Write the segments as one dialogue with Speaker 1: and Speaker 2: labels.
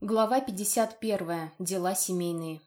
Speaker 1: Глава 51. Дела семейные.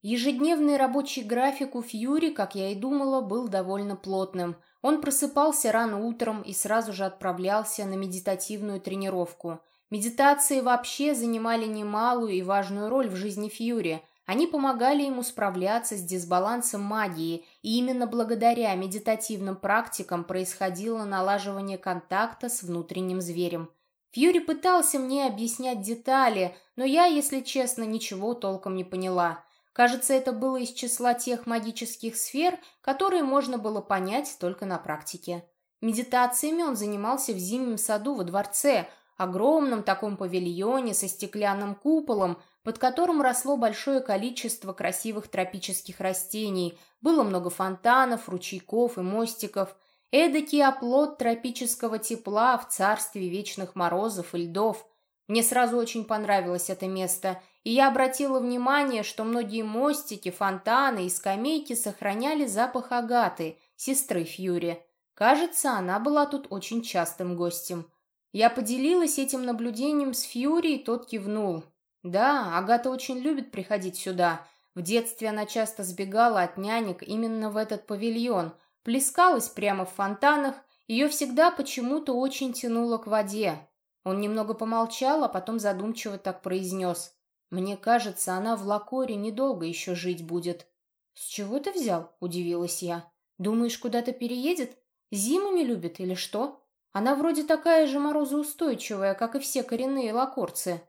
Speaker 1: Ежедневный рабочий график у Фьюри, как я и думала, был довольно плотным. Он просыпался рано утром и сразу же отправлялся на медитативную тренировку. Медитации вообще занимали немалую и важную роль в жизни Фьюри. Они помогали ему справляться с дисбалансом магии, и именно благодаря медитативным практикам происходило налаживание контакта с внутренним зверем – Фьюри пытался мне объяснять детали, но я, если честно, ничего толком не поняла. Кажется, это было из числа тех магических сфер, которые можно было понять только на практике. Медитациями он занимался в зимнем саду во дворце, огромном таком павильоне со стеклянным куполом, под которым росло большое количество красивых тропических растений, было много фонтанов, ручейков и мостиков – Эдакий оплот тропического тепла в царстве вечных морозов и льдов. Мне сразу очень понравилось это место, и я обратила внимание, что многие мостики, фонтаны и скамейки сохраняли запах Агаты, сестры Фьюри. Кажется, она была тут очень частым гостем. Я поделилась этим наблюдением с Фьюри, и тот кивнул. Да, Агата очень любит приходить сюда. В детстве она часто сбегала от нянек именно в этот павильон – плескалась прямо в фонтанах, ее всегда почему-то очень тянуло к воде. Он немного помолчал, а потом задумчиво так произнес. «Мне кажется, она в Лакоре недолго еще жить будет». «С чего ты взял?» – удивилась я. «Думаешь, куда-то переедет? Зиму не любит или что? Она вроде такая же морозоустойчивая, как и все коренные лакорцы».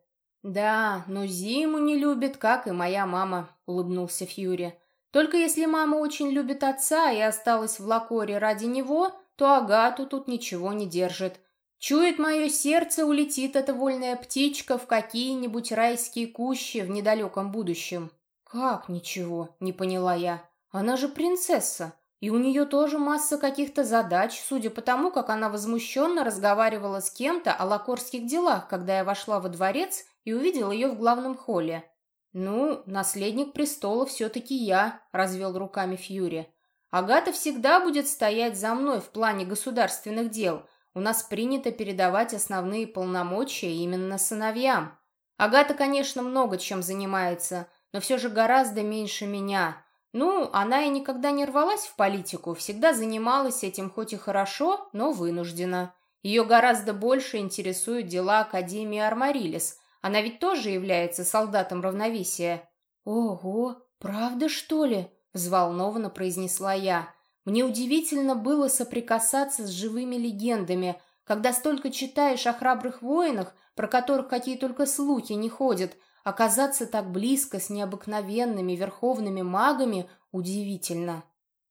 Speaker 1: «Да, но зиму не любит, как и моя мама», — улыбнулся Фьюри. Только если мама очень любит отца и осталась в Лакоре ради него, то Агату тут ничего не держит. Чует мое сердце, улетит эта вольная птичка в какие-нибудь райские кущи в недалеком будущем. «Как ничего?» — не поняла я. «Она же принцесса, и у нее тоже масса каких-то задач, судя по тому, как она возмущенно разговаривала с кем-то о лакорских делах, когда я вошла во дворец и увидела ее в главном холле. «Ну, наследник престола все-таки я», — развел руками Фьюри. «Агата всегда будет стоять за мной в плане государственных дел. У нас принято передавать основные полномочия именно сыновьям. Агата, конечно, много чем занимается, но все же гораздо меньше меня. Ну, она и никогда не рвалась в политику, всегда занималась этим хоть и хорошо, но вынуждена. Ее гораздо больше интересуют дела Академии Армарилис — она ведь тоже является солдатом равновесия». «Ого, правда, что ли?» — взволнованно произнесла я. «Мне удивительно было соприкасаться с живыми легендами, когда столько читаешь о храбрых воинах, про которых какие только слухи не ходят, оказаться так близко с необыкновенными верховными магами удивительно».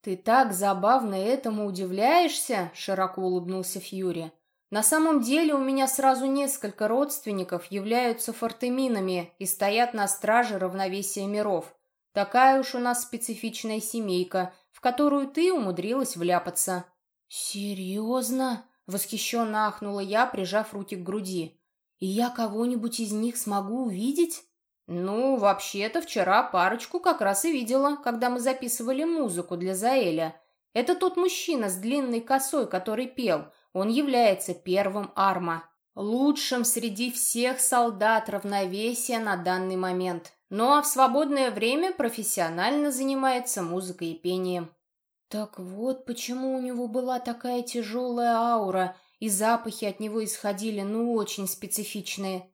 Speaker 1: «Ты так забавно этому удивляешься?» — широко улыбнулся Фьюри. На самом деле у меня сразу несколько родственников являются фортеминами и стоят на страже равновесия миров. Такая уж у нас специфичная семейка, в которую ты умудрилась вляпаться». «Серьезно?» — восхищенно ахнула я, прижав руки к груди. «И я кого-нибудь из них смогу увидеть?» «Ну, вообще-то вчера парочку как раз и видела, когда мы записывали музыку для Заэля. Это тот мужчина с длинной косой, который пел — он является первым арма, лучшим среди всех солдат равновесия на данный момент. Ну а в свободное время профессионально занимается музыкой и пением. Так вот, почему у него была такая тяжелая аура, и запахи от него исходили, ну, очень специфичные.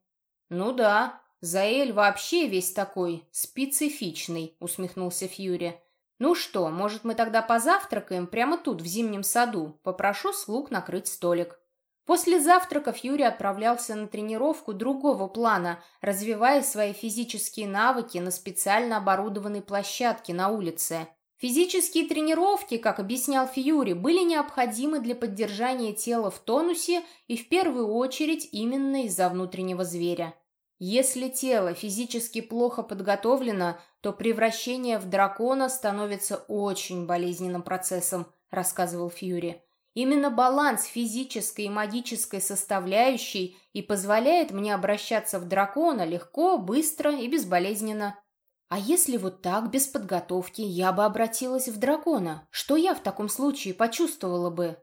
Speaker 1: Ну да, Заэль вообще весь такой специфичный, усмехнулся Фьюри. «Ну что, может, мы тогда позавтракаем прямо тут, в зимнем саду? Попрошу слуг накрыть столик». После завтраков Юрий отправлялся на тренировку другого плана, развивая свои физические навыки на специально оборудованной площадке на улице. Физические тренировки, как объяснял Фьюри, были необходимы для поддержания тела в тонусе и в первую очередь именно из-за внутреннего зверя. Если тело физически плохо подготовлено, то превращение в дракона становится очень болезненным процессом, рассказывал Фьюри. Именно баланс физической и магической составляющей и позволяет мне обращаться в дракона легко, быстро и безболезненно. А если вот так, без подготовки, я бы обратилась в дракона, что я в таком случае почувствовала бы?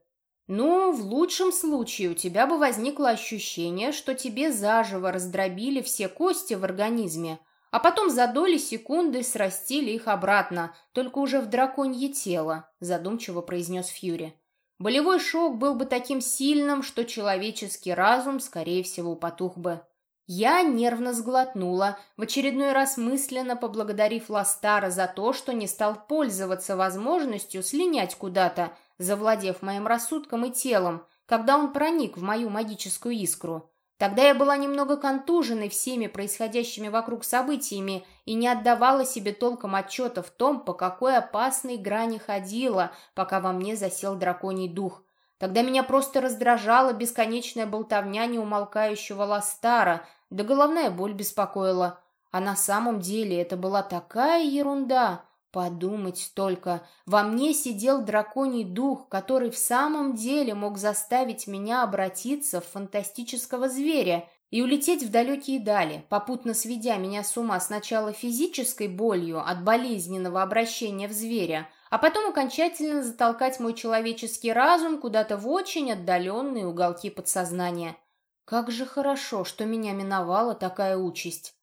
Speaker 1: Ну, в лучшем случае у тебя бы возникло ощущение, что тебе заживо раздробили все кости в организме, а потом за доли секунды срастили их обратно, только уже в драконье тело, задумчиво произнес Фьюри. Болевой шок был бы таким сильным, что человеческий разум, скорее всего, потух бы. Я нервно сглотнула, в очередной раз мысленно поблагодарив Ластара за то, что не стал пользоваться возможностью слинять куда-то, завладев моим рассудком и телом, когда он проник в мою магическую искру. Тогда я была немного контуженной всеми происходящими вокруг событиями и не отдавала себе толком отчета в том, по какой опасной грани ходила, пока во мне засел драконий дух. Тогда меня просто раздражала бесконечная болтовня неумолкающего Ластара, да головная боль беспокоила. А на самом деле это была такая ерунда. Подумать только, во мне сидел драконий дух, который в самом деле мог заставить меня обратиться в фантастического зверя и улететь в далекие дали, попутно сведя меня с ума сначала физической болью от болезненного обращения в зверя, а потом окончательно затолкать мой человеческий разум куда-то в очень отдаленные уголки подсознания. Как же хорошо, что меня миновала такая участь.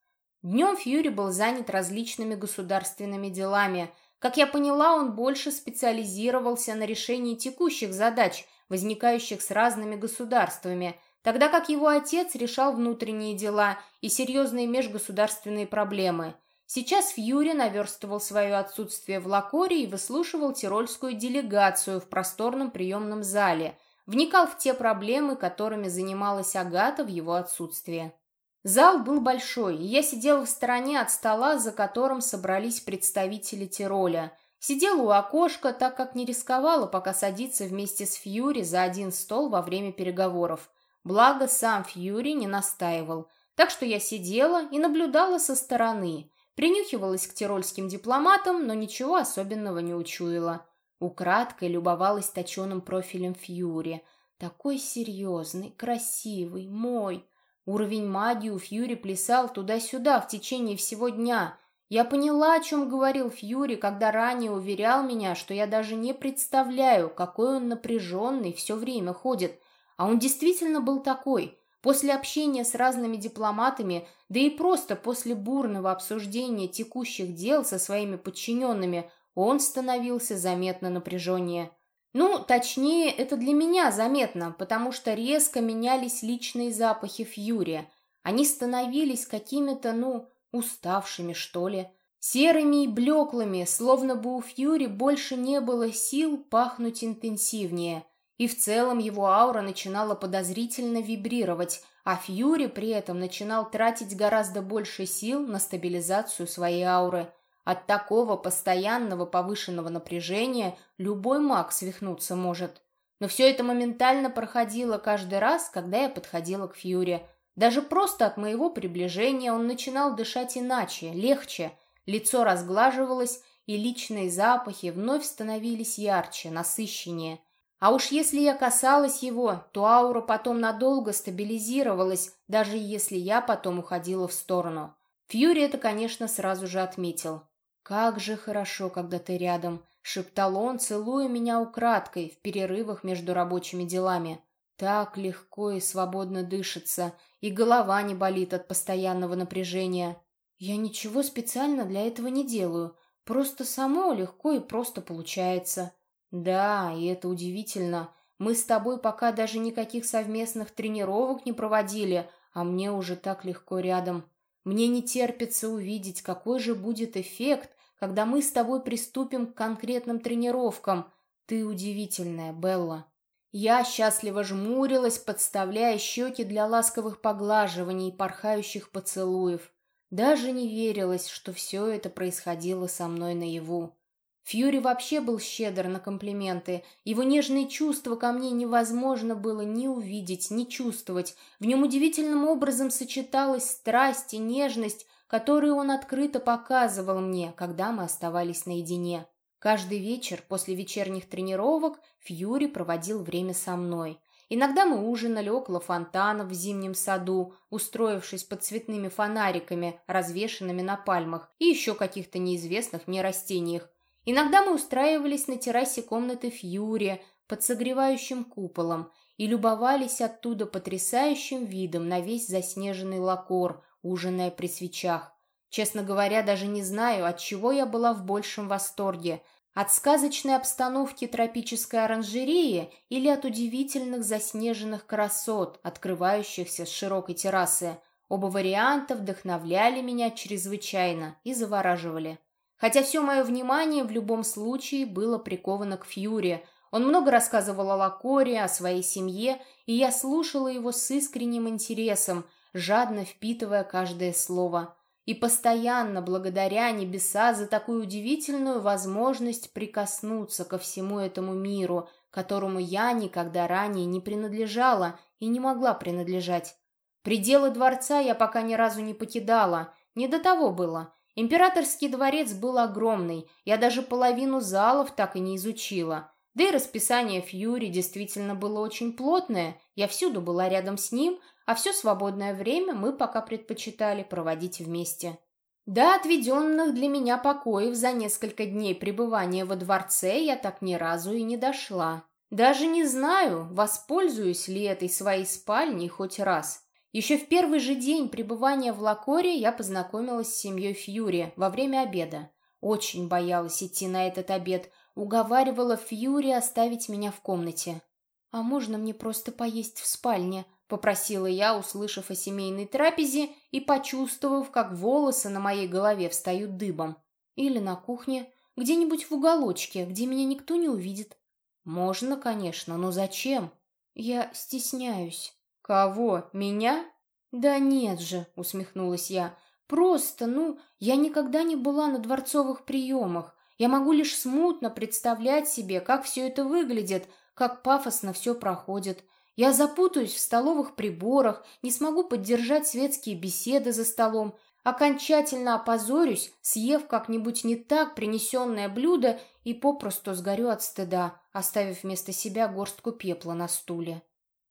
Speaker 1: Днем Фьюри был занят различными государственными делами. Как я поняла, он больше специализировался на решении текущих задач, возникающих с разными государствами, тогда как его отец решал внутренние дела и серьезные межгосударственные проблемы. Сейчас Фьюри наверстывал свое отсутствие в Лакоре и выслушивал тирольскую делегацию в просторном приемном зале, вникал в те проблемы, которыми занималась Агата в его отсутствие. Зал был большой, и я сидела в стороне от стола, за которым собрались представители Тироля. Сидела у окошка, так как не рисковала пока садиться вместе с Фьюри за один стол во время переговоров. Благо, сам Фьюри не настаивал. Так что я сидела и наблюдала со стороны. Принюхивалась к тирольским дипломатам, но ничего особенного не учуяла. Украдкой любовалась точеным профилем Фьюри. Такой серьезный, красивый, мой. Уровень магии у Фьюри плясал туда-сюда в течение всего дня. Я поняла, о чем говорил Фьюри, когда ранее уверял меня, что я даже не представляю, какой он напряженный все время ходит. А он действительно был такой. После общения с разными дипломатами, да и просто после бурного обсуждения текущих дел со своими подчиненными, он становился заметно напряженнее. Ну, точнее, это для меня заметно, потому что резко менялись личные запахи Фьюри. Они становились какими-то, ну, уставшими, что ли. Серыми и блеклыми, словно бы у Фьюри больше не было сил пахнуть интенсивнее. И в целом его аура начинала подозрительно вибрировать, а Фьюри при этом начинал тратить гораздо больше сил на стабилизацию своей ауры – от такого постоянного повышенного напряжения любой маг свихнуться может. Но все это моментально проходило каждый раз, когда я подходила к Фьюре. Даже просто от моего приближения он начинал дышать иначе, легче. Лицо разглаживалось, и личные запахи вновь становились ярче, насыщеннее. А уж если я касалась его, то аура потом надолго стабилизировалась, даже если я потом уходила в сторону. Фьюри это, конечно, сразу же отметил. «Как же хорошо, когда ты рядом», — шептал он, целуя меня украдкой в перерывах между рабочими делами. «Так легко и свободно дышится, и голова не болит от постоянного напряжения. Я ничего специально для этого не делаю, просто само легко и просто получается». «Да, и это удивительно. Мы с тобой пока даже никаких совместных тренировок не проводили, а мне уже так легко рядом. Мне не терпится увидеть, какой же будет эффект, когда мы с тобой приступим к конкретным тренировкам. Ты удивительная, Белла. Я счастливо жмурилась, подставляя щеки для ласковых поглаживаний и порхающих поцелуев. Даже не верилось, что все это происходило со мной наяву. Фьюри вообще был щедр на комплименты. Его нежные чувства ко мне невозможно было ни увидеть, ни чувствовать. В нем удивительным образом сочеталась страсть и нежность, которые он открыто показывал мне, когда мы оставались наедине. Каждый вечер после вечерних тренировок Фьюри проводил время со мной. Иногда мы ужинали около фонтана в зимнем саду, устроившись под цветными фонариками, развешанными на пальмах и еще каких-то неизвестных мне растениях. Иногда мы устраивались на террасе комнаты Фьюри, под согревающим куполом и любовались оттуда потрясающим видом на весь заснеженный лакор, ужиная при свечах. Честно говоря, даже не знаю, от чего я была в большем восторге – от сказочной обстановки тропической оранжереи или от удивительных заснеженных красот, открывающихся с широкой террасы. Оба варианта вдохновляли меня чрезвычайно и завораживали. Хотя все мое внимание в любом случае было приковано к Фьюри. Он много рассказывал о Лакоре, о своей семье, и я слушала его с искренним интересом, жадно впитывая каждое слово и постоянно благодаря небеса за такую удивительную возможность прикоснуться ко всему этому миру, которому я никогда ранее не принадлежала и не могла принадлежать. Пределы дворца я пока ни разу не покидала, не до того было. Императорский дворец был огромный, я даже половину залов так и не изучила. Да и расписание Фьюри действительно было очень плотное, я всюду была рядом с ним, а все свободное время мы пока предпочитали проводить вместе. До отведенных для меня покоев за несколько дней пребывания во дворце я так ни разу и не дошла. Даже не знаю, воспользуюсь ли этой своей спальней хоть раз. Еще в первый же день пребывания в Лакоре я познакомилась с семьей Фьюри во время обеда. Очень боялась идти на этот обед, уговаривала Фьюри оставить меня в комнате. «А можно мне просто поесть в спальне?» Попросила я, услышав о семейной трапезе и почувствовав, как волосы на моей голове встают дыбом. Или на кухне, где-нибудь в уголочке, где меня никто не увидит. Можно, конечно, но зачем? Я стесняюсь. Кого? Меня? Да нет же, усмехнулась я. Просто, ну, я никогда не была на дворцовых приемах. Я могу лишь смутно представлять себе, как все это выглядит, как пафосно все проходит. Я запутаюсь в столовых приборах, не смогу поддержать светские беседы за столом, окончательно опозорюсь, съев как-нибудь не так принесенное блюдо и попросту сгорю от стыда, оставив вместо себя горстку пепла на стуле.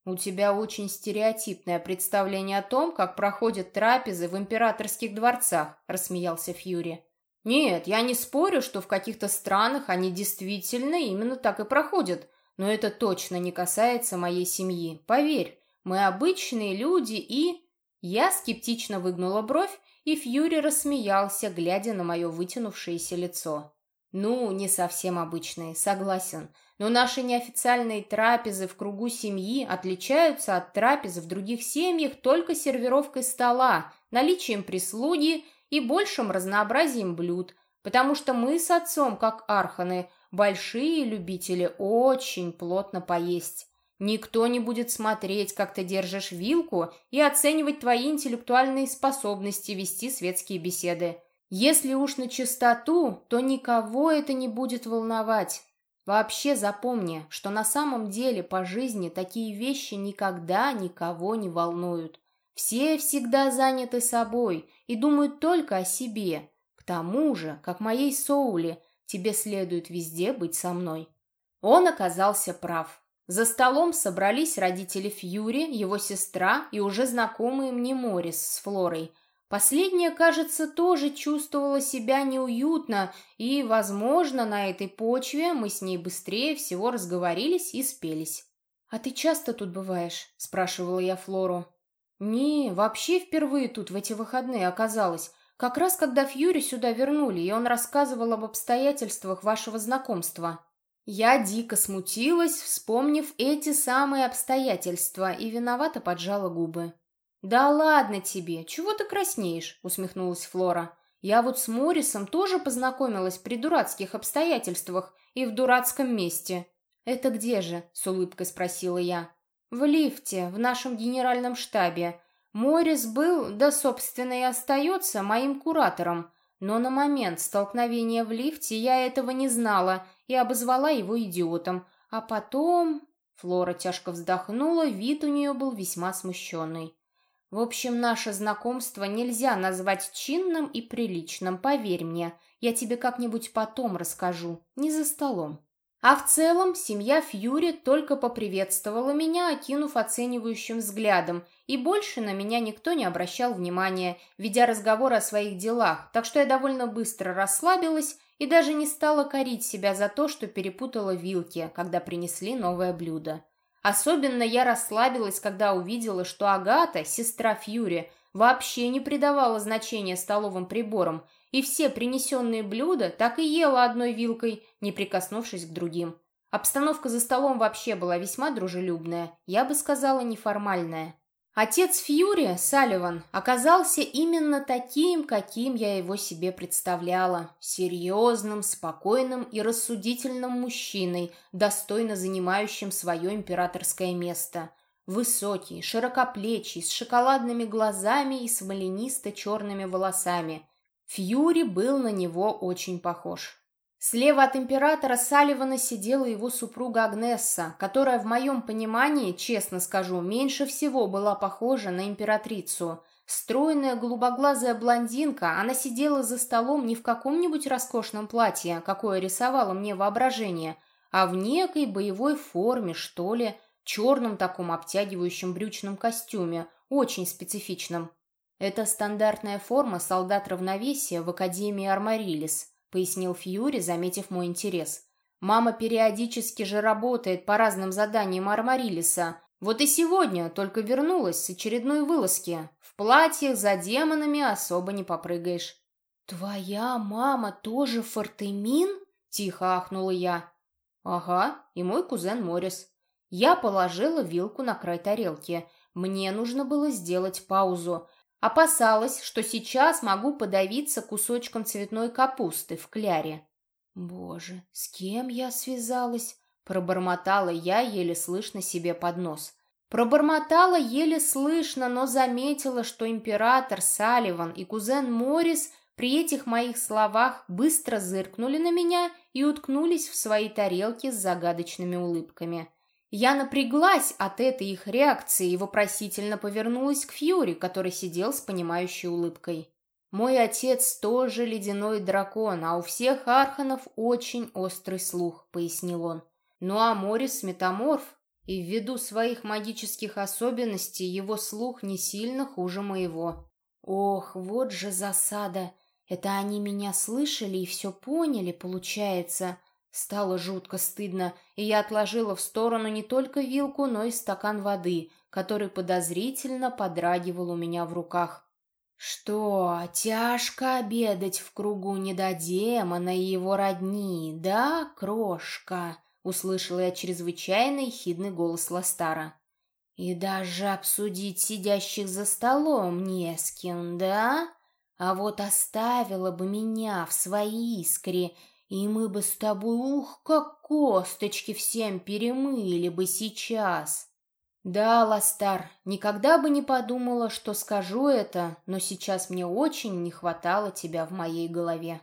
Speaker 1: «У тебя очень стереотипное представление о том, как проходят трапезы в императорских дворцах», — рассмеялся Фьюри. «Нет, я не спорю, что в каких-то странах они действительно именно так и проходят, но это точно не касается моей семьи. Поверь, мы обычные люди и...» Я скептично выгнула бровь, и Фьюри рассмеялся, глядя на мое вытянувшееся лицо. «Ну, не совсем обычные, согласен. Но наши неофициальные трапезы в кругу семьи отличаются от трапез в других семьях только сервировкой стола, наличием прислуги и большим разнообразием блюд, потому что мы с отцом, как арханы, большие любители очень плотно поесть. Никто не будет смотреть, как ты держишь вилку, и оценивать твои интеллектуальные способности вести светские беседы. Если уж на чистоту, то никого это не будет волновать. Вообще запомни, что на самом деле по жизни такие вещи никогда никого не волнуют. Все всегда заняты собой и думают только о себе. К тому же, как моей Соуле, Тебе следует везде быть со мной». Он оказался прав. За столом собрались родители Фьюри, его сестра и уже знакомые мне Морис с Флорой. Последняя, кажется, тоже чувствовала себя неуютно, и, возможно, на этой почве мы с ней быстрее всего разговорились и спелись. «А ты часто тут бываешь?» – спрашивала я Флору. «Не, вообще впервые тут в эти выходные оказалась. Как раз когда Фьюри сюда вернули, и он рассказывал об обстоятельствах вашего знакомства. Я дико смутилась, вспомнив эти самые обстоятельства, и виновато поджала губы. «Да ладно тебе, чего ты краснеешь?» — усмехнулась Флора. «Я вот с Моррисом тоже познакомилась при дурацких обстоятельствах и в дурацком месте». «Это где же?» — с улыбкой спросила я. «В лифте, в нашем генеральном штабе. Морис был, да, собственно, и остается моим куратором, но на момент столкновения в лифте я этого не знала и обозвала его идиотом. А потом... Флора тяжко вздохнула, вид у нее был весьма смущенный. В общем, наше знакомство нельзя назвать чинным и приличным, поверь мне. Я тебе как-нибудь потом расскажу, не за столом. А в целом семья Фьюри только поприветствовала меня, окинув оценивающим взглядом, и больше на меня никто не обращал внимания, ведя разговор о своих делах, так что я довольно быстро расслабилась и даже не стала корить себя за то, что перепутала вилки, когда принесли новое блюдо. Особенно я расслабилась, когда увидела, что Агата, сестра Фьюри, вообще не придавала значения столовым приборам, и все принесенные блюда так и ела одной вилкой, не прикоснувшись к другим. Обстановка за столом вообще была весьма дружелюбная, я бы сказала, неформальная. Отец Фьюри, Салливан, оказался именно таким, каким я его себе представляла. Серьезным, спокойным и рассудительным мужчиной, достойно занимающим свое императорское место. Высокий, широкоплечий, с шоколадными глазами и смоленисто-черными волосами. Фьюри был на него очень похож. Слева от императора Салливана сидела его супруга Агнесса, которая в моем понимании, честно скажу, меньше всего была похожа на императрицу. Стройная голубоглазая блондинка, она сидела за столом не в каком-нибудь роскошном платье, какое рисовало мне воображение, а в некой боевой форме, что ли, черном таком обтягивающем брючном костюме, очень специфичном. Это стандартная форма солдат равновесия в Академии Армарилис –— пояснил Фьюри, заметив мой интерес. «Мама периодически же работает по разным заданиям Армарилиса. Вот и сегодня только вернулась с очередной вылазки. В платьях за демонами особо не попрыгаешь». «Твоя мама тоже Фортемин?» — тихо ахнула я. «Ага, и мой кузен Морис». Я положила вилку на край тарелки. Мне нужно было сделать паузу. Опасалась, что сейчас могу подавиться кусочком цветной капусты в кляре. «Боже, с кем я связалась?» Пробормотала я, еле слышно себе под нос. Пробормотала еле слышно, но заметила, что император Салливан и кузен Морис при этих моих словах быстро зыркнули на меня и уткнулись в свои тарелки с загадочными улыбками. Я напряглась от этой их реакции и вопросительно повернулась к Фьюри, который сидел с понимающей улыбкой. Мой отец тоже ледяной дракон, а у всех арханов очень острый слух, пояснил он. Ну а Морис метаморф, и ввиду своих магических особенностей его слух не сильно хуже моего. Ох, вот же засада. Это они меня слышали и все поняли, получается. Стало жутко стыдно, и я отложила в сторону не только вилку, но и стакан воды, который подозрительно подрагивал у меня в руках. «Что, тяжко обедать в кругу недодемона и его родни, да, крошка?» — услышала я чрезвычайно ехидный голос Ластара. «И даже обсудить сидящих за столом не с кем, да? А вот оставила бы меня в своей искре и мы бы с тобой, ух, как косточки всем перемыли бы сейчас. Да, Ластар, никогда бы не подумала, что скажу это, но сейчас мне очень не хватало тебя в моей голове.